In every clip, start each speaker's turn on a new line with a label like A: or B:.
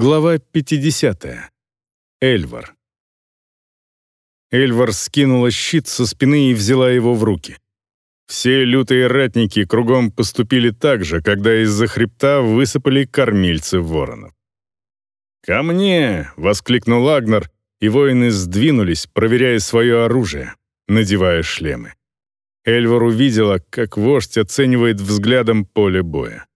A: Глава 50. Эльвар. Эльвар скинула щит со спины и взяла его в руки. Все лютые ратники кругом поступили так же, когда из-за хребта высыпали кормильцы воронов. «Ко мне!» — воскликнул Агнар, и воины сдвинулись, проверяя свое оружие, надевая шлемы. Эльвар увидела, как вождь оценивает взглядом поле боя.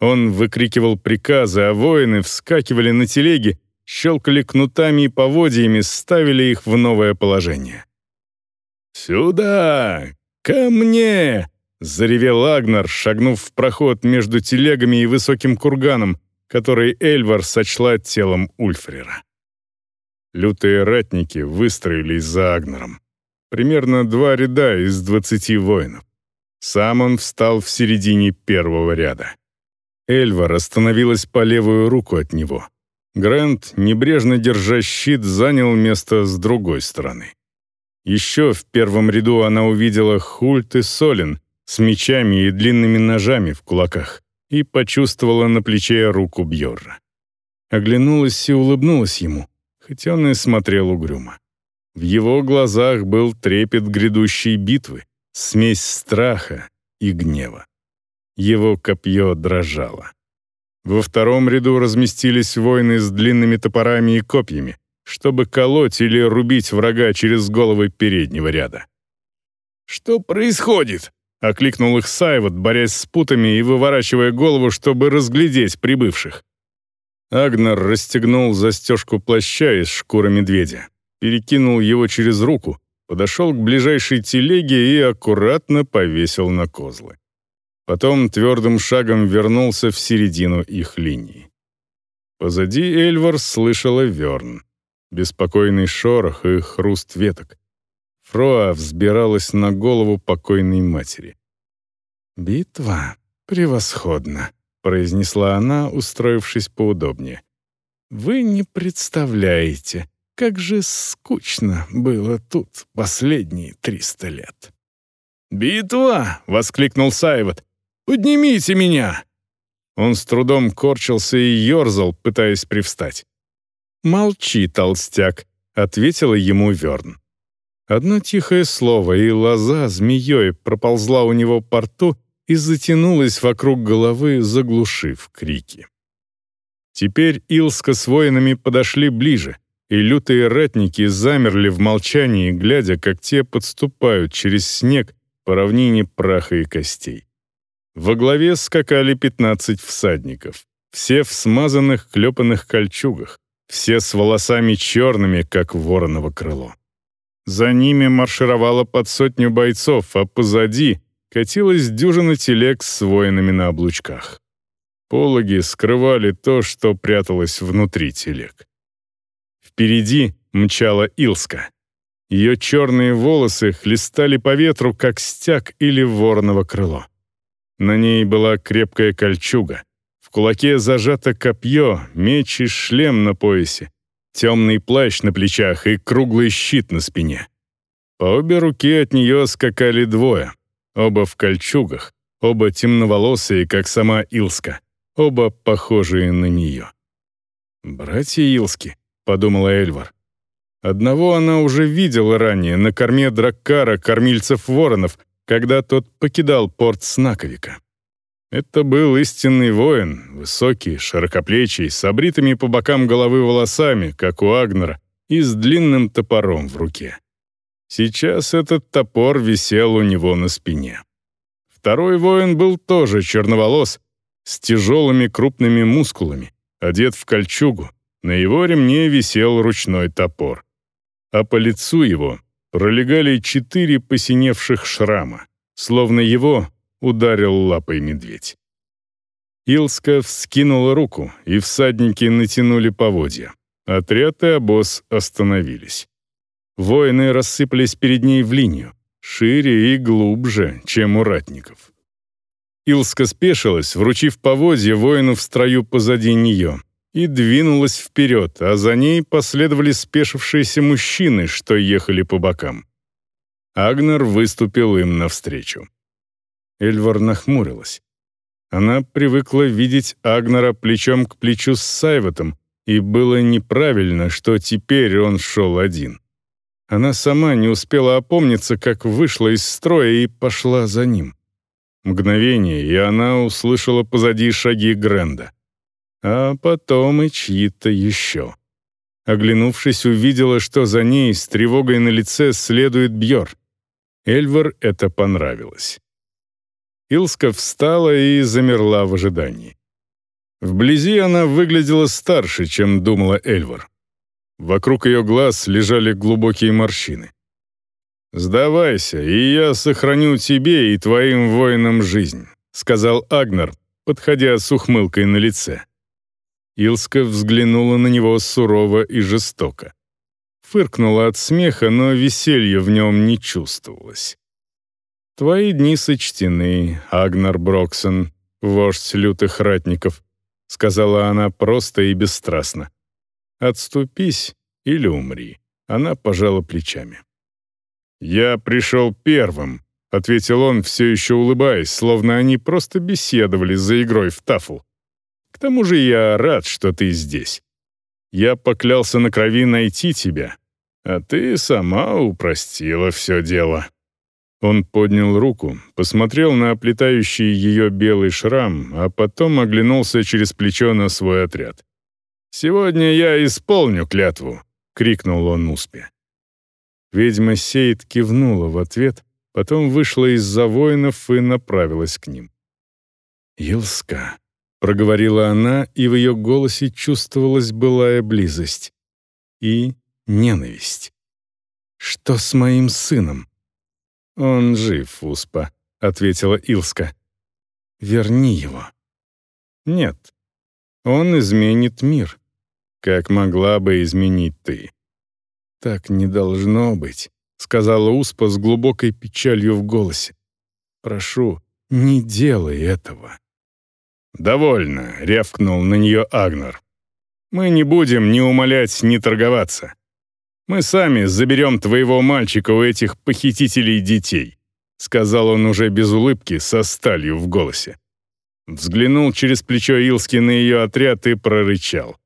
A: Он выкрикивал приказы, а воины вскакивали на телеги, щелкали кнутами и поводьями, ставили их в новое положение. «Сюда! Ко мне!» — заревел Агнар, шагнув в проход между телегами и высоким курганом, который Эльвар сочла телом Ульфрера. Лютые ратники выстроились за Агнаром. Примерно два ряда из двадцати воинов. Сам он встал в середине первого ряда. Эльвар остановилась по левую руку от него. Грант, небрежно держа щит, занял место с другой стороны. Еще в первом ряду она увидела Хульт и Солин с мечами и длинными ножами в кулаках и почувствовала на плече руку Бьорра. Оглянулась и улыбнулась ему, хотя он и смотрел угрюмо. В его глазах был трепет грядущей битвы, смесь страха и гнева. Его копье дрожало. Во втором ряду разместились воины с длинными топорами и копьями, чтобы колоть или рубить врага через головы переднего ряда. «Что происходит?» — окликнул их Сайвот, борясь с путами и выворачивая голову, чтобы разглядеть прибывших. Агнар расстегнул застежку плаща из шкуры медведя, перекинул его через руку, подошел к ближайшей телеге и аккуратно повесил на козлы. Потом твердым шагом вернулся в середину их линии. Позади Эльвар слышала Верн. Беспокойный шорох и хруст веток. Фроа взбиралась на голову покойной матери. «Битва превосходна», — произнесла она, устроившись поудобнее. «Вы не представляете, как же скучно было тут последние триста лет». «Битва!» — воскликнул Сайвот. Поднимите меня!» Он с трудом корчился и ерзал, пытаясь привстать. «Молчи, толстяк», — ответила ему Верн. Одно тихое слово, и лоза змеей проползла у него по рту и затянулась вокруг головы, заглушив крики. Теперь Илска с воинами подошли ближе, и лютые ратники замерли в молчании, глядя, как те подступают через снег по равнине праха и костей. Во главе скакали 15 всадников, все в смазанных клепанных кольчугах, все с волосами черными, как вороново крыло. За ними маршировало под сотню бойцов, а позади катилась дюжина телег с воинами на облучках. Пологи скрывали то, что пряталось внутри телег. Впереди мчала Илска. Ее черные волосы хлестали по ветру, как стяг или вороново крыло. На ней была крепкая кольчуга. В кулаке зажато копье, меч и шлем на поясе, темный плащ на плечах и круглый щит на спине. По обе руки от нее скакали двое, оба в кольчугах, оба темноволосые, как сама Илска, оба похожие на нее. «Братья Илски», — подумала Эльвар. Одного она уже видела ранее на корме Драккара, кормильцев воронов, когда тот покидал порт Снаковика. Это был истинный воин, высокий, широкоплечий, с обритыми по бокам головы волосами, как у Агнера, и с длинным топором в руке. Сейчас этот топор висел у него на спине. Второй воин был тоже черноволос, с тяжелыми крупными мускулами, одет в кольчугу, на его ремне висел ручной топор. А по лицу его пролегали четыре посиневших шрама, словно его ударил лапой медведь. Илска вскинула руку, и всадники натянули поводья. Отряд и обоз остановились. Воины рассыпались перед ней в линию, шире и глубже, чем у ратников. Илска спешилась, вручив поводья воину в строю позади нее, и двинулась вперед, а за ней последовали спешившиеся мужчины, что ехали по бокам. Агнер выступил им навстречу. Эльвар нахмурилась. Она привыкла видеть Агнера плечом к плечу с Сайватом, И было неправильно, что теперь он шел один. Она сама не успела опомниться, как вышла из строя и пошла за ним. Мгновение, и она услышала позади шаги Гренда. А потом и чьи-то еще. Оглянувшись, увидела, что за ней с тревогой на лице следует Бьор. Эльвар это понравилось. Илска встала и замерла в ожидании. Вблизи она выглядела старше, чем думала Эльвар. Вокруг ее глаз лежали глубокие морщины. «Сдавайся, и я сохраню тебе и твоим воинам жизнь», сказал Агнар, подходя с ухмылкой на лице. Илска взглянула на него сурово и жестоко. Фыркнула от смеха, но веселья в нем не чувствовалось. «Твои дни сочтены, Агнар Броксон, вождь лютых ратников», сказала она просто и бесстрастно. «Отступись или умри». Она пожала плечами. «Я пришел первым», — ответил он, все еще улыбаясь, словно они просто беседовали за игрой в тафл. «К тому же я рад, что ты здесь. Я поклялся на крови найти тебя, а ты сама упростила все дело». Он поднял руку, посмотрел на оплетающий ее белый шрам, а потом оглянулся через плечо на свой отряд. «Сегодня я исполню клятву», — крикнул он Успе. Ведьма Сейд кивнула в ответ, потом вышла из-за воинов и направилась к ним. «Илска», — проговорила она, и в ее голосе чувствовалась былая близость и ненависть. «Что с моим сыном?» «Он жив, Успа», — ответила Илска. «Верни его». «Нет, он изменит мир как могла бы изменить ты». «Так не должно быть», — сказала Успа с глубокой печалью в голосе. «Прошу, не делай этого». «Довольно», — рявкнул на нее Агнер. «Мы не будем ни умолять, ни торговаться. Мы сами заберем твоего мальчика у этих похитителей детей», — сказал он уже без улыбки, со сталью в голосе. Взглянул через плечо Илски на ее отряд и прорычал.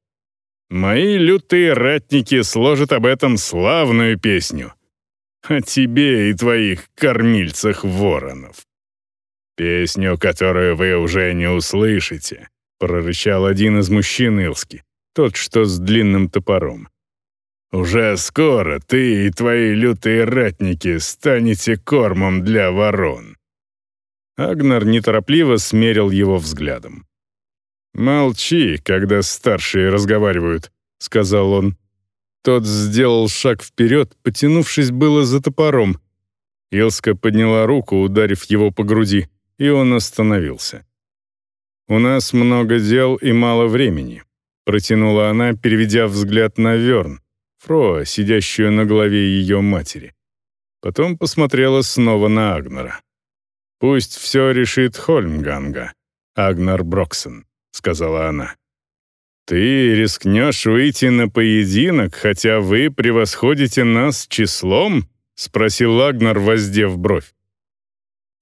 A: Мои лютые ратники сложат об этом славную песню. О тебе и твоих кормильцах воронов. Песню, которую вы уже не услышите, прорычал один из мужчин Илски, тот, что с длинным топором. Уже скоро ты и твои лютые ратники станете кормом для ворон. Агнар неторопливо смерил его взглядом. «Молчи, когда старшие разговаривают», — сказал он. Тот сделал шаг вперед, потянувшись было за топором. Илска подняла руку, ударив его по груди, и он остановился. «У нас много дел и мало времени», — протянула она, переведя взгляд на Верн, Фроа, сидящую на голове ее матери. Потом посмотрела снова на Агнера. «Пусть все решит Хольмганга, Агнар Броксон» сказала она. «Ты рискнешь выйти на поединок, хотя вы превосходите нас числом?» — спросил Агнар, воздев бровь.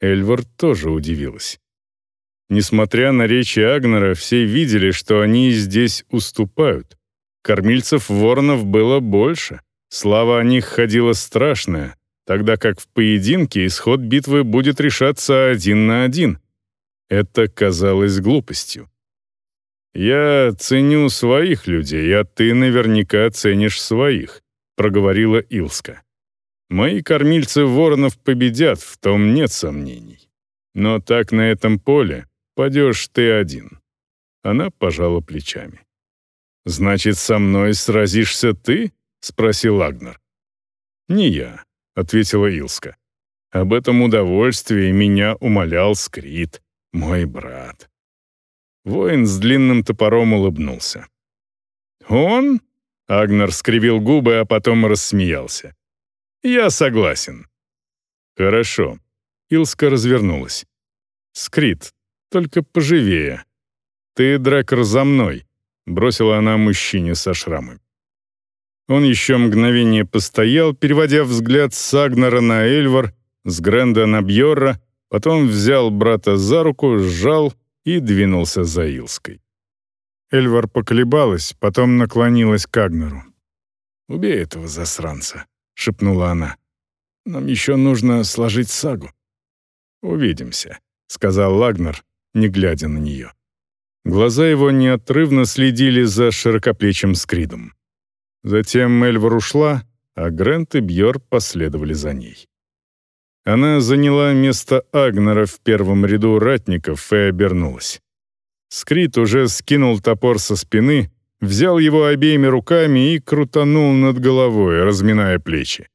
A: Эльвар тоже удивилась. Несмотря на речи Агнера, все видели, что они здесь уступают. Кормильцев воронов было больше. Слава о них ходила страшная, тогда как в поединке исход битвы будет решаться один на один. Это казалось глупостью. «Я ценю своих людей, а ты наверняка ценишь своих», — проговорила Илска. «Мои кормильцы воронов победят, в том нет сомнений. Но так на этом поле падешь ты один». Она пожала плечами. «Значит, со мной сразишься ты?» — спросил Агнер. «Не я», — ответила Илска. «Об этом удовольствии меня умолял Скрит, мой брат». Воин с длинным топором улыбнулся. «Он?» — Агнер скривил губы, а потом рассмеялся. «Я согласен». «Хорошо». Илска развернулась. «Скрит, только поживее. Ты, Дрекер, за мной», — бросила она мужчине со шрамами. Он еще мгновение постоял, переводя взгляд с Агнера на Эльвар, с Гренда на Бьорра, потом взял брата за руку, сжал и двинулся за Илской. Эльвар поколебалась, потом наклонилась к Агнеру. «Убей этого засранца», — шепнула она. «Нам еще нужно сложить сагу». «Увидимся», — сказал Лагнер, не глядя на нее. Глаза его неотрывно следили за широкоплечим скридом. Затем Эльвар ушла, а Грент и Бьор последовали за ней. Она заняла место Агнера в первом ряду ратников и обернулась. Скрит уже скинул топор со спины, взял его обеими руками и крутанул над головой, разминая плечи.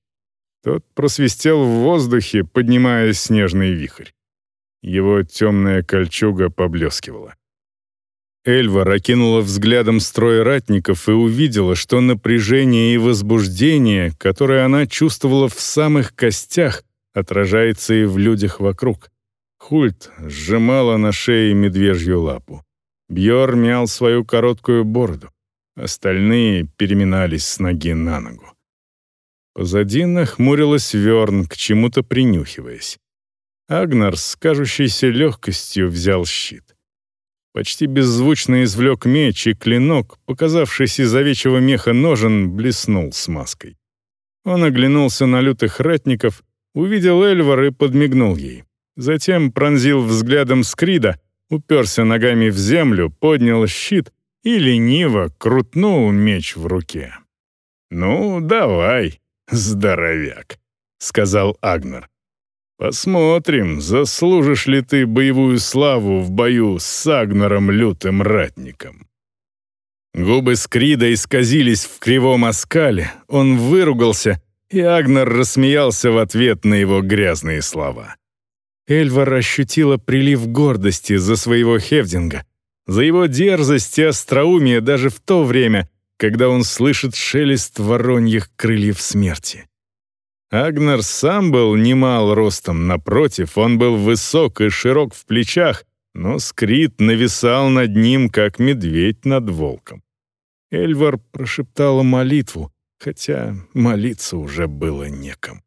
A: Тот просвистел в воздухе, поднимая снежный вихрь. Его темная кольчуга поблескивала. Эльва окинула взглядом строй ратников и увидела, что напряжение и возбуждение, которое она чувствовала в самых костях, отражается и в людях вокруг. Хульт сжимала на шее медвежью лапу. Бьор мял свою короткую бороду. Остальные переминались с ноги на ногу. Позади нахмурилась Верн, к чему-то принюхиваясь. Агнар с кажущейся легкостью взял щит. Почти беззвучно извлек меч, и клинок, показавшийся из овечьего меха ножен, блеснул смазкой. Он оглянулся на лютых ратников, увидел Эльвар и подмигнул ей. Затем пронзил взглядом Скрида, уперся ногами в землю, поднял щит и лениво крутнул меч в руке. «Ну, давай, здоровяк», — сказал Агнер. «Посмотрим, заслужишь ли ты боевую славу в бою с Агнером Лютым Ратником». Губы Скрида исказились в кривом оскале, он выругался, и Агнер рассмеялся в ответ на его грязные слова. Эльвар ощутила прилив гордости за своего Хевдинга, за его дерзость и остроумие даже в то время, когда он слышит шелест вороньих крыльев смерти. Агнер сам был немал ростом, напротив, он был высок и широк в плечах, но Скрит нависал над ним, как медведь над волком. Эльвар прошептала молитву, хотя молиться уже было неком,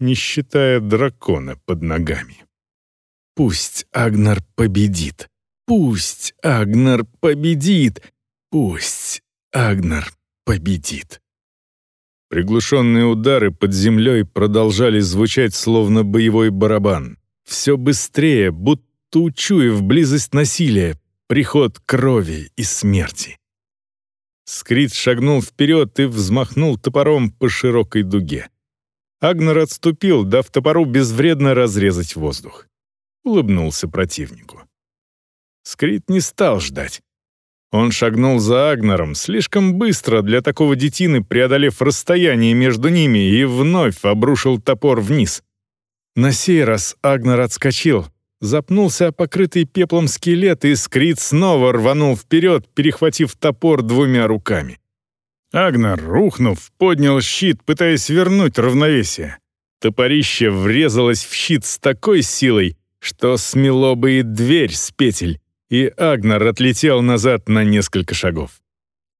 A: не считая дракона под ногами. Пусть Агнар победит. Пусть Агнар победит. Пусть Агнар победит. Приглушенные удары под землей продолжали звучать словно боевой барабан. Все быстрее, будто учуяв близость насилия, приход крови и смерти. Скрит шагнул вперед и взмахнул топором по широкой дуге. Агнер отступил, дав топору безвредно разрезать воздух улыбнулся противнику. Скрит не стал ждать. Он шагнул за Агнером слишком быстро для такого детины, преодолев расстояние между ними, и вновь обрушил топор вниз. На сей раз Агнер отскочил, запнулся о покрытый пеплом скелет, и Скрит снова рванул вперед, перехватив топор двумя руками. Агнер, рухнув, поднял щит, пытаясь вернуть равновесие. Топорище врезалось в щит с такой силой, что смело бы и дверь с петель, и Агнар отлетел назад на несколько шагов.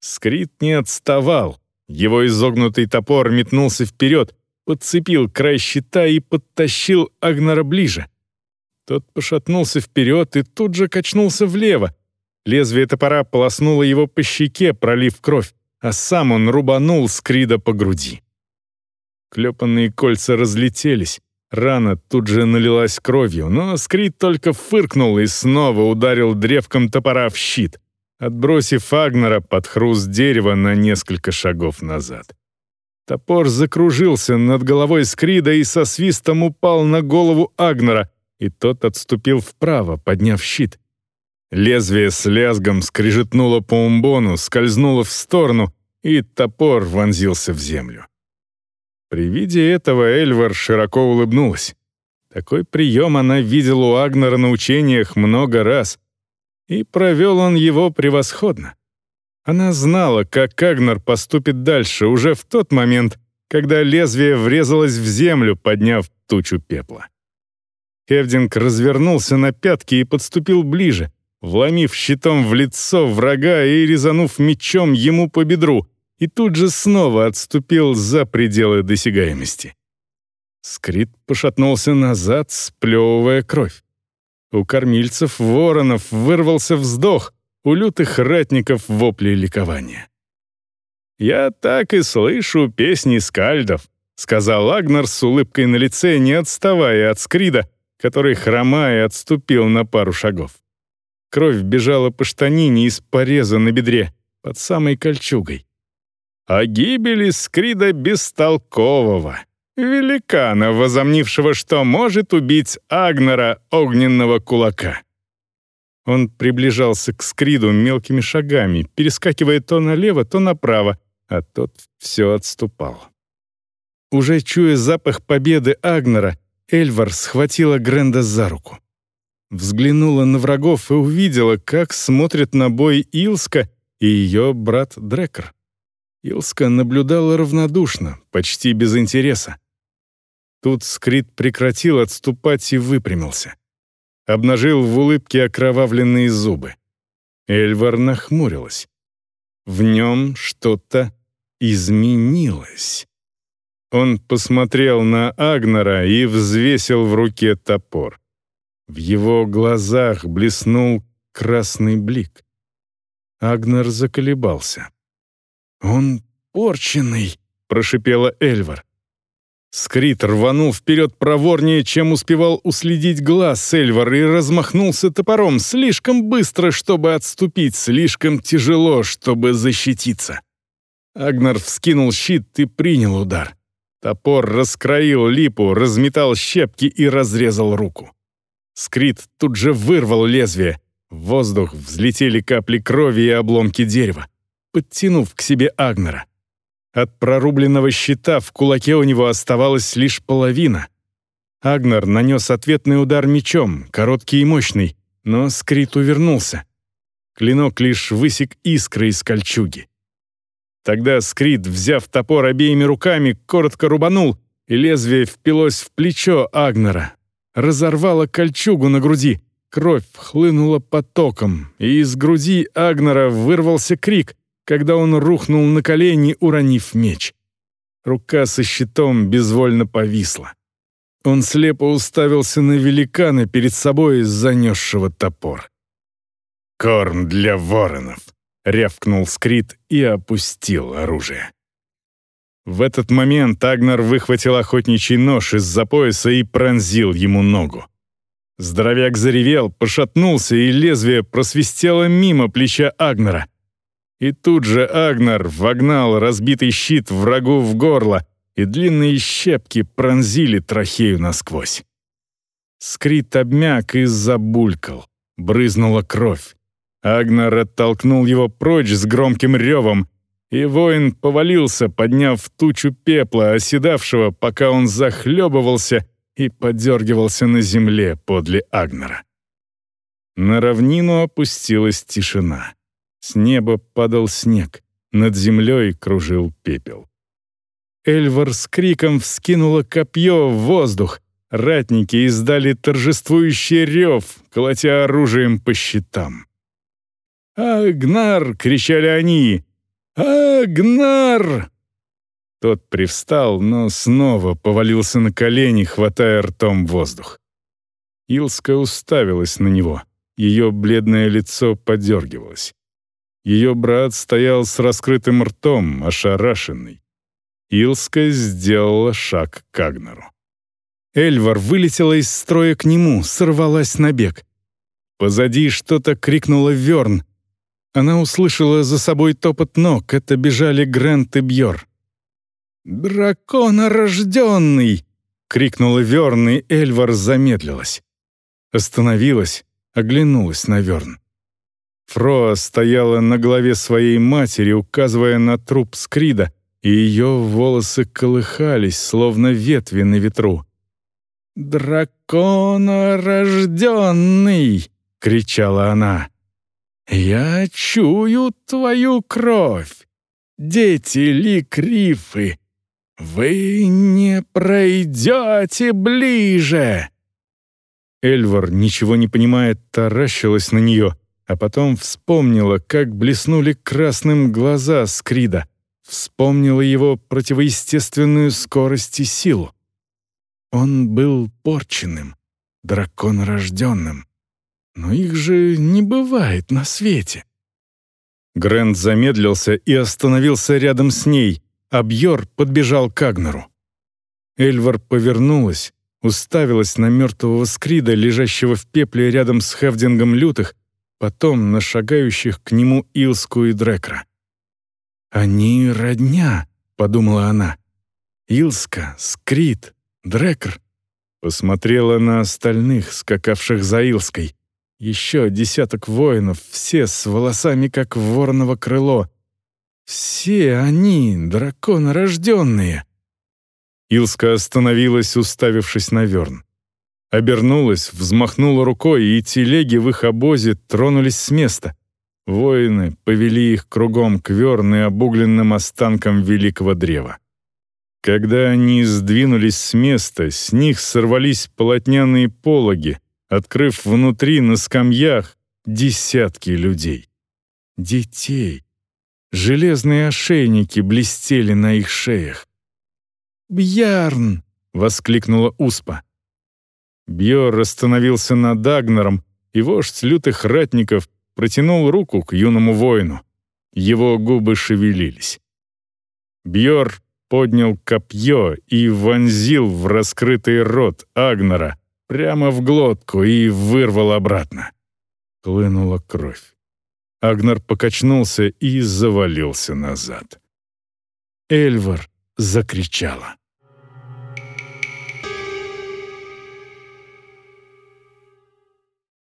A: Скрит не отставал. Его изогнутый топор метнулся вперед, подцепил край щита и подтащил Агнара ближе. Тот пошатнулся вперед и тут же качнулся влево. Лезвие топора полоснуло его по щеке, пролив кровь, а сам он рубанул Скрида по груди. Клепанные кольца разлетелись, Рана тут же налилась кровью, но Скрит только фыркнул и снова ударил древком топора в щит, отбросив Агнера под хруст дерева на несколько шагов назад. Топор закружился над головой Скрида и со свистом упал на голову Агнера, и тот отступил вправо, подняв щит. Лезвие с лязгом скрижетнуло по умбону, скользнуло в сторону, и топор вонзился в землю. При виде этого Эльвар широко улыбнулась. Такой прием она видела у Агнера на учениях много раз. И провел он его превосходно. Она знала, как Агнер поступит дальше, уже в тот момент, когда лезвие врезалось в землю, подняв тучу пепла. Хевдинг развернулся на пятки и подступил ближе, вломив щитом в лицо врага и резанув мечом ему по бедру — и тут же снова отступил за пределы досягаемости. Скрит пошатнулся назад, сплевывая кровь. У кормильцев воронов вырвался вздох, у лютых ратников вопли ликования. «Я так и слышу песни скальдов», — сказал Агнар с улыбкой на лице, не отставая от Скрида, который, хромая, отступил на пару шагов. Кровь бежала по штанине из пореза на бедре, под самой кольчугой. О гибели Скрида Бестолкового, великана, возомнившего, что может убить Агнара огненного кулака. Он приближался к Скриду мелкими шагами, перескакивая то налево, то направо, а тот все отступал. Уже чуя запах победы Агнера, Эльвар схватила Гренда за руку. Взглянула на врагов и увидела, как смотрят на бой Илска и ее брат Дрекер. Илска наблюдала равнодушно, почти без интереса. Тут Скрит прекратил отступать и выпрямился. Обнажил в улыбке окровавленные зубы. Эльвар нахмурилась. В нем что-то изменилось. Он посмотрел на Агнера и взвесил в руке топор. В его глазах блеснул красный блик. Агнер заколебался. «Он порченный», — прошипела Эльвар. Скрит рванул вперед проворнее, чем успевал уследить глаз Эльвар, и размахнулся топором слишком быстро, чтобы отступить, слишком тяжело, чтобы защититься. Агнар вскинул щит и принял удар. Топор раскроил липу, разметал щепки и разрезал руку. Скрит тут же вырвал лезвие. В воздух взлетели капли крови и обломки дерева, подтянув к себе Агнера. От прорубленного щита в кулаке у него оставалась лишь половина. Агнер нанес ответный удар мечом, короткий и мощный, но Скрит увернулся. Клинок лишь высек искры из кольчуги. Тогда Скрит, взяв топор обеими руками, коротко рубанул, и лезвие впилось в плечо Агнера. Разорвало кольчугу на груди, кровь хлынула потоком, и из груди Агнера вырвался крик, когда он рухнул на колени, уронив меч. Рука со щитом безвольно повисла. Он слепо уставился на великана перед собой, занесшего топор. «Корм для воронов!» рявкнул Скрит и опустил оружие. В этот момент Агнар выхватил охотничий нож из-за пояса и пронзил ему ногу. Здоровяк заревел, пошатнулся, и лезвие просвистело мимо плеча Агнара. И тут же Агнар вогнал разбитый щит врагу в горло, и длинные щепки пронзили трахею насквозь. Скрит обмяк и забулькал, брызнула кровь. Агнар оттолкнул его прочь с громким ревом, и воин повалился, подняв тучу пепла, оседавшего, пока он захлебывался и подергивался на земле подле Агнара. На равнину опустилась тишина. С неба падал снег, над землей кружил пепел. Эльвар с криком вскинула копье в воздух. Ратники издали торжествующий рев, колотя оружием по щитам. «Агнар!» — кричали они. «Агнар!» Тот привстал, но снова повалился на колени, хватая ртом воздух. Илска уставилась на него. Ее бледное лицо подергивалось. Ее брат стоял с раскрытым ртом, ошарашенный. Илска сделала шаг к Агнару. Эльвар вылетела из строя к нему, сорвалась на бег. Позади что-то крикнула Верн, она услышала за собой топот ног, это бежали Грент и Бьор. «Драконорожденный!» — крикнула Верн, и Эльвар замедлилась. Остановилась, оглянулась на Верн. Фроа стояла на голове своей матери, указывая на труп Скрида, и ее волосы колыхались, словно ветви на ветру. «Драконорожденный!» — кричала она. «Я чую твою кровь, дети Ликрифы! Вы не пройдете ближе!» Эльвар, ничего не понимая, таращилась на нее, а потом вспомнила, как блеснули красным глаза Скрида, вспомнила его противоестественную скорость и силу. Он был порченным, драконорожденным. Но их же не бывает на свете. Грэнд замедлился и остановился рядом с ней, а Бьор подбежал к Агнеру. Эльвар повернулась, уставилась на мертвого скрида, лежащего в пепле рядом с Хевдингом лютых, потом на шагающих к нему Илску и Дрекра. «Они родня», — подумала она. «Илска, Скрид, Дрекр». Посмотрела на остальных, скакавших за Илской. Еще десяток воинов, все с волосами, как вороново крыло. Все они драконорожденные. Илска остановилась, уставившись на Верн. Обернулась, взмахнула рукой, и телеги в их обозе тронулись с места. Воины повели их кругом к Верн обугленным останкам великого древа. Когда они сдвинулись с места, с них сорвались полотняные пологи, открыв внутри на скамьях десятки людей. Детей. Железные ошейники блестели на их шеях. «Бьярн!» — воскликнула Успа. Бьор остановился над Агнером, и вождь лютых ратников протянул руку к юному воину. Его губы шевелились. Бьор поднял копье и вонзил в раскрытый рот Агнера прямо в глотку и вырвал обратно. Хлынула кровь. Агнер покачнулся и завалился назад. Эльвар закричала.